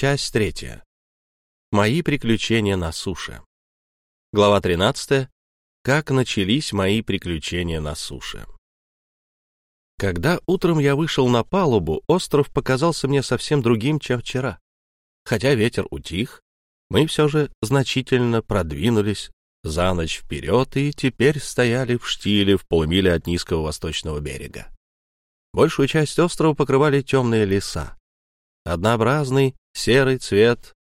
Часть третья. Мои приключения на суше. Глава 13. Как начались мои приключения на суше. Когда утром я вышел на палубу, остров показался мне совсем другим, чем вчера. Хотя ветер утих, мы все же значительно продвинулись за ночь вперед и теперь стояли в штиле в полумиле от низкого восточного берега. Большую часть острова покрывали темные леса. Однообразный серый цвет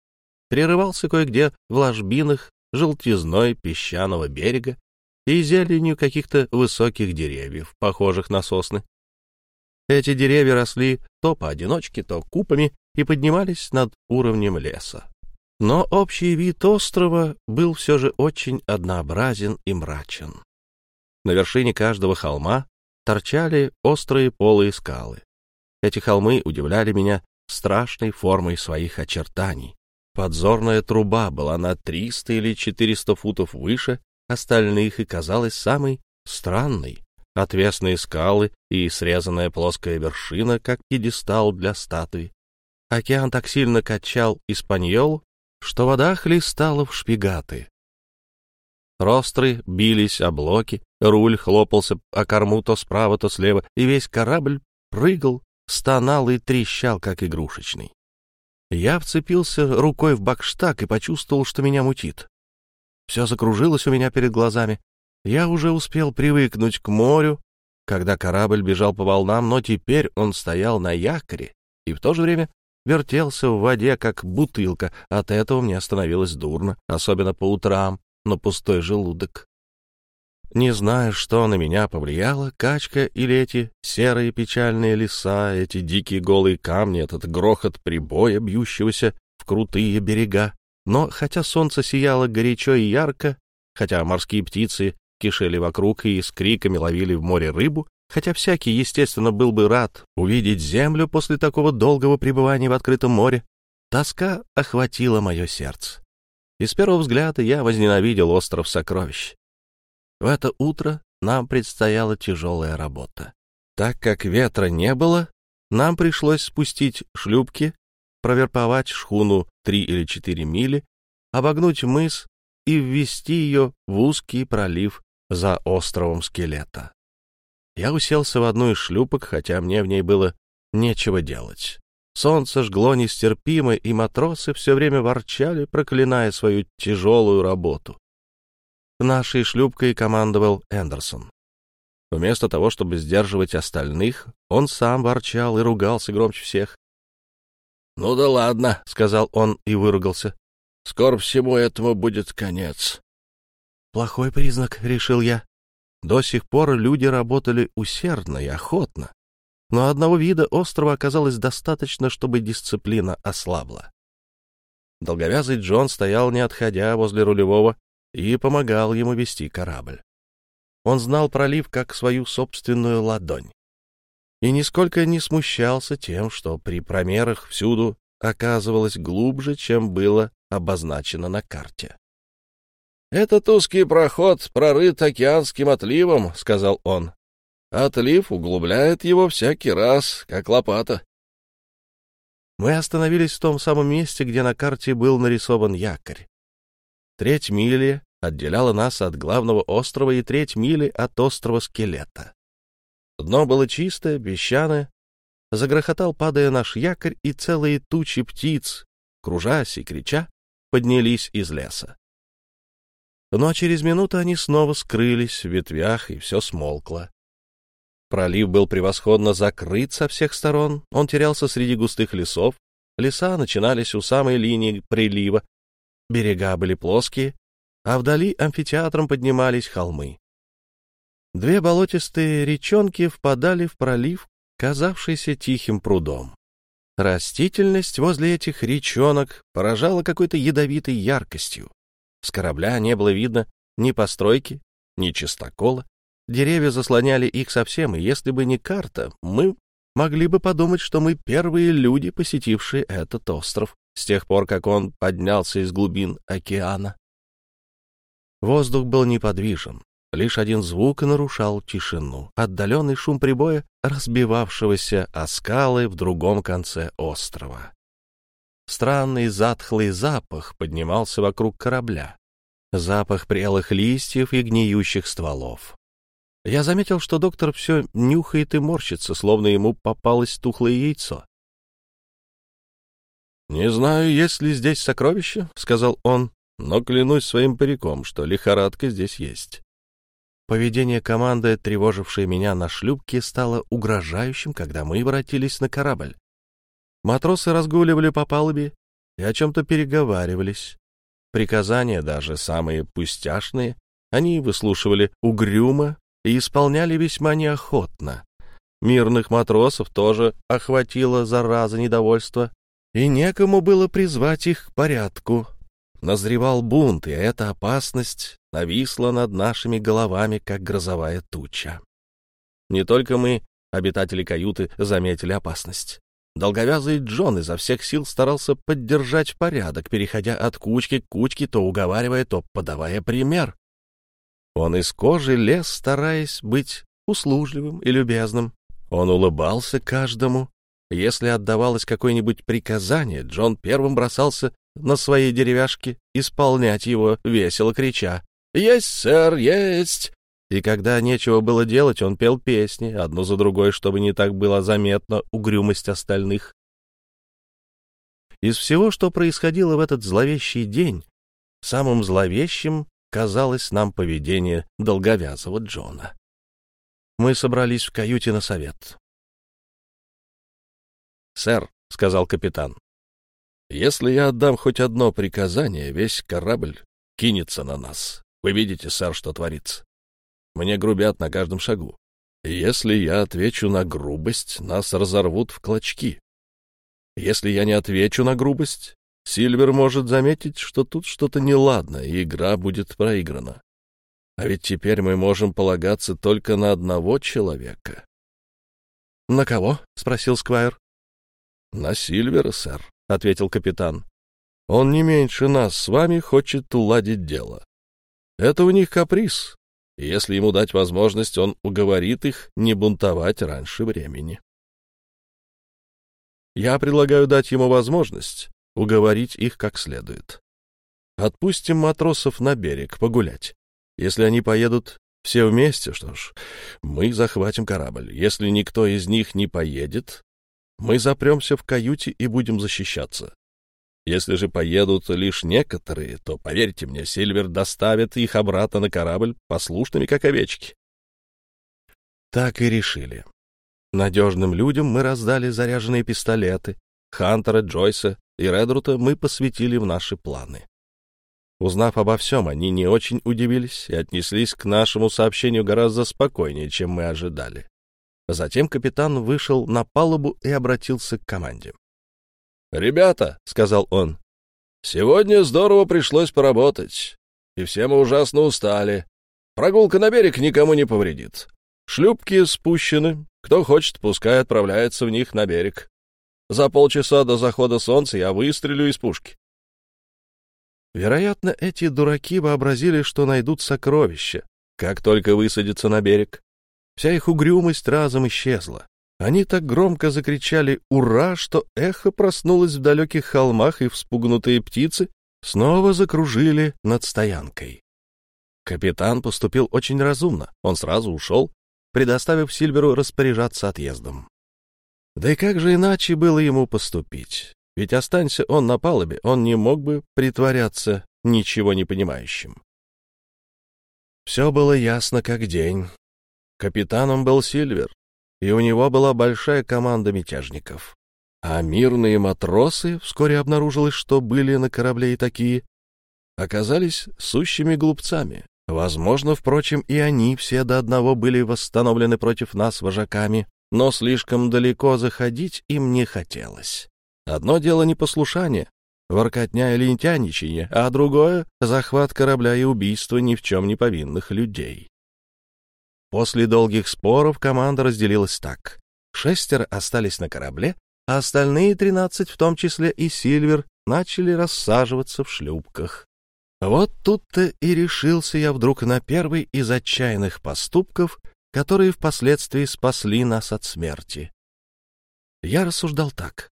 прерывался кое-где в ложбинах желтизной песчаного берега и зеленью каких-то высоких деревьев, похожих на сосны. Эти деревья росли то поодиночке, то купами и поднимались над уровнем леса. Но общий вид острова был все же очень однообразен и мрачен. На вершине каждого холма торчали острые полые скалы. Эти холмы удивляли меня страшной формой своих очертаний. Подзорная труба была на 300 или 400 футов выше остальных и казалась самой странной. Отвесные скалы и срезанная плоская вершина, как пьедестал для статуи. Океан так сильно качал испаньол, что вода хлестала в шпигаты. Ростры бились о блоки, руль хлопался о корму то справа, то слева, и весь корабль прыгал, стонал и трещал, как игрушечный. Я вцепился рукой в бакштаг и почувствовал, что меня мутит. Все закружилось у меня перед глазами. Я уже успел привыкнуть к морю, когда корабль бежал по волнам, но теперь он стоял на якоре и в то же время вертелся в воде, как бутылка. От этого мне становилось дурно, особенно по утрам, на пустой желудок. Не знаю, что на меня повлияло, качка или эти серые печальные леса, эти дикие голые камни, этот грохот прибоя, бьющегося в крутые берега. Но хотя солнце сияло горячо и ярко, хотя морские птицы кишели вокруг и с криками ловили в море рыбу, хотя всякий, естественно, был бы рад увидеть землю после такого долгого пребывания в открытом море, тоска охватила мое сердце. И с первого взгляда я возненавидел остров сокровищ. В это утро нам предстояла тяжелая работа. Так как ветра не было, нам пришлось спустить шлюпки, проверповать шхуну три или четыре мили, обогнуть мыс и ввести ее в узкий пролив за островом скелета. Я уселся в одну из шлюпок, хотя мне в ней было нечего делать. Солнце жгло нестерпимо, и матросы все время ворчали, проклиная свою тяжелую работу. Нашей шлюпкой командовал Эндерсон. Вместо того, чтобы сдерживать остальных, он сам ворчал и ругался громче всех. — Ну да ладно, — сказал он и выругался. — Скоро всему этому будет конец. — Плохой признак, — решил я. До сих пор люди работали усердно и охотно, но одного вида острова оказалось достаточно, чтобы дисциплина ослабла. Долговязый Джон стоял, не отходя возле рулевого, и помогал ему вести корабль. Он знал пролив как свою собственную ладонь и нисколько не смущался тем, что при промерах всюду оказывалось глубже, чем было обозначено на карте. «Этот узкий проход прорыт океанским отливом», — сказал он. «Отлив углубляет его всякий раз, как лопата». Мы остановились в том самом месте, где на карте был нарисован якорь. Треть мили отделяла нас от главного острова и треть мили от острова Скелета. Дно было чистое, песчаное. Загрохотал, падая наш якорь, и целые тучи птиц, кружась и крича, поднялись из леса. Но через минуту они снова скрылись в ветвях, и все смолкло. Пролив был превосходно закрыт со всех сторон, он терялся среди густых лесов, леса начинались у самой линии прилива, берега были плоские, а вдали амфитеатром поднимались холмы. Две болотистые речонки впадали в пролив, казавшийся тихим прудом. Растительность возле этих речонок поражала какой-то ядовитой яркостью. С корабля не было видно ни постройки, ни чистокола. Деревья заслоняли их совсем, и если бы не карта, мы могли бы подумать, что мы первые люди, посетившие этот остров с тех пор, как он поднялся из глубин океана. Воздух был неподвижен. Лишь один звук нарушал тишину. Отдаленный шум прибоя, разбивавшегося о скалы в другом конце острова. странный затхлый запах поднимался вокруг корабля. Запах прелых листьев и гниющих стволов. Я заметил, что доктор все нюхает и морщится, словно ему попалось тухлое яйцо. «Не знаю, есть ли здесь сокровища», — сказал он, — «но клянусь своим париком, что лихорадка здесь есть». Поведение команды, тревожившей меня на шлюпке, стало угрожающим, когда мы воротились на корабль. Матросы разгуливали по палубе и о чем-то переговаривались. Приказания, даже самые пустяшные, они выслушивали угрюмо и исполняли весьма неохотно. Мирных матросов тоже охватила зараза недовольства, и некому было призвать их к порядку. Назревал бунт, и эта опасность нависла над нашими головами, как грозовая туча. Не только мы, обитатели каюты, заметили опасность. Долговязый Джон изо всех сил старался поддержать порядок, переходя от кучки к кучке, то уговаривая, то подавая пример. Он из кожи лез, стараясь быть услужливым и любезным. Он улыбался каждому. Если отдавалось какое-нибудь приказание, Джон первым бросался на своей деревяшке исполнять его, весело крича «Есть, сэр, есть!» И когда нечего было делать, он пел песни, одну за другой, чтобы не так было заметно угрюмость остальных. Из всего, что происходило в этот зловещий день, самым зловещим казалось нам поведение долговязого Джона. Мы собрались в каюте на совет. «Сэр», — сказал капитан, — «если я отдам хоть одно приказание, весь корабль кинется на нас. Вы видите, сэр, что творится. Мне грубят на каждом шагу. Если я отвечу на грубость, нас разорвут в клочки. Если я не отвечу на грубость, Сильвер может заметить, что тут что-то неладно, и игра будет проиграна. А ведь теперь мы можем полагаться только на одного человека. — На кого? — спросил Сквайр. — На Сильвера, сэр, — ответил капитан. — Он не меньше нас с вами хочет уладить дело. Это у них каприз, если ему дать возможность, он уговорит их не бунтовать раньше времени. Я предлагаю дать ему возможность уговорить их как следует. Отпустим матросов на берег погулять. Если они поедут все вместе, что ж, мы захватим корабль. Если никто из них не поедет, мы запремся в каюте и будем защищаться. Если же поедут лишь некоторые, то, поверьте мне, Сильвер доставит их обратно на корабль послушными, как овечки. Так и решили. Надежным людям мы раздали заряженные пистолеты. Хантера, Джойса и Редрута мы посвятили в наши планы. Узнав обо всем, они не очень удивились и отнеслись к нашему сообщению гораздо спокойнее, чем мы ожидали. Затем капитан вышел на палубу и обратился к команде. «Ребята», — сказал он, — «сегодня здорово пришлось поработать, и все мы ужасно устали. Прогулка на берег никому не повредит. Шлюпки спущены, кто хочет, пускай отправляется в них на берег. За полчаса до захода солнца я выстрелю из пушки». Вероятно, эти дураки вообразили, что найдут сокровища, как только высадятся на берег. Вся их угрюмость разом исчезла. Они так громко закричали «Ура!», что эхо проснулось в далеких холмах, и вспугнутые птицы снова закружили над стоянкой. Капитан поступил очень разумно. Он сразу ушел, предоставив Сильверу распоряжаться отъездом. Да и как же иначе было ему поступить? Ведь останься он на палубе, он не мог бы притворяться ничего не понимающим. Все было ясно как день. Капитаном был Сильвер, и у него была большая команда мятежников. А мирные матросы, вскоре обнаружилось, что были на корабле и такие, оказались сущими глупцами. Возможно, впрочем, и они все до одного были восстановлены против нас вожаками, но слишком далеко заходить им не хотелось. Одно дело непослушание, воркотня или лентяничание, а другое — захват корабля и убийство ни в чем не повинных людей. После долгих споров команда разделилась так. Шестеро остались на корабле, а остальные тринадцать, в том числе и Сильвер, начали рассаживаться в шлюпках. Вот тут-то и решился я вдруг на первый из отчаянных поступков, которые впоследствии спасли нас от смерти. Я рассуждал так.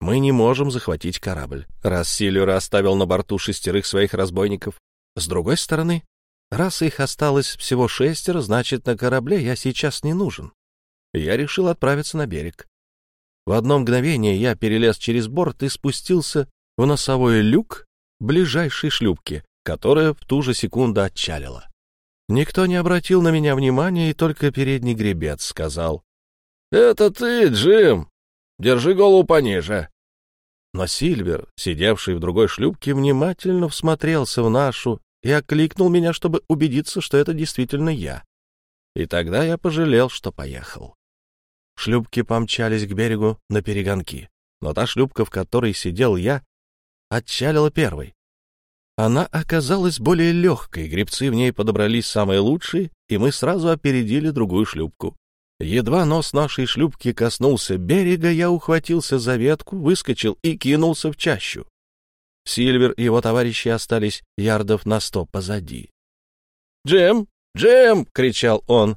Мы не можем захватить корабль, раз Сильвер оставил на борту шестерых своих разбойников. С другой стороны, раз их осталось всего шестеро, значит, на корабле я сейчас не нужен. Я решил отправиться на берег. В одно мгновение я перелез через борт и спустился в носовой люк ближайшей шлюпки, которая в ту же секунду отчалила. Никто не обратил на меня внимания, и только передний гребец сказал. — Это ты, Джим! Держи голову пониже. Но Сильвер, сидевший в другой шлюпке, внимательно всмотрелся в нашу и окликнул меня, чтобы убедиться, что это действительно я. И тогда я пожалел, что поехал. Шлюпки помчались к берегу на перегонки, но та шлюпка, в которой сидел я, отчалила первой. Она оказалась более легкой, гребцы в ней подобрались самые лучшие, и мы сразу опередили другую шлюпку. Едва нос нашей шлюпки коснулся берега, я ухватился за ветку, выскочил и кинулся в чащу. Сильвер и его товарищи остались ярдов на сто позади. «Джем! Джем!» — кричал он.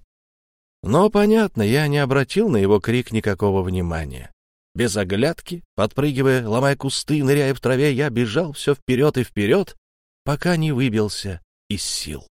Но, понятно, я не обратил на его крик никакого внимания. Без оглядки, подпрыгивая, ломая кусты, ныряя в траве, я бежал все вперед и вперед, пока не выбился из сил.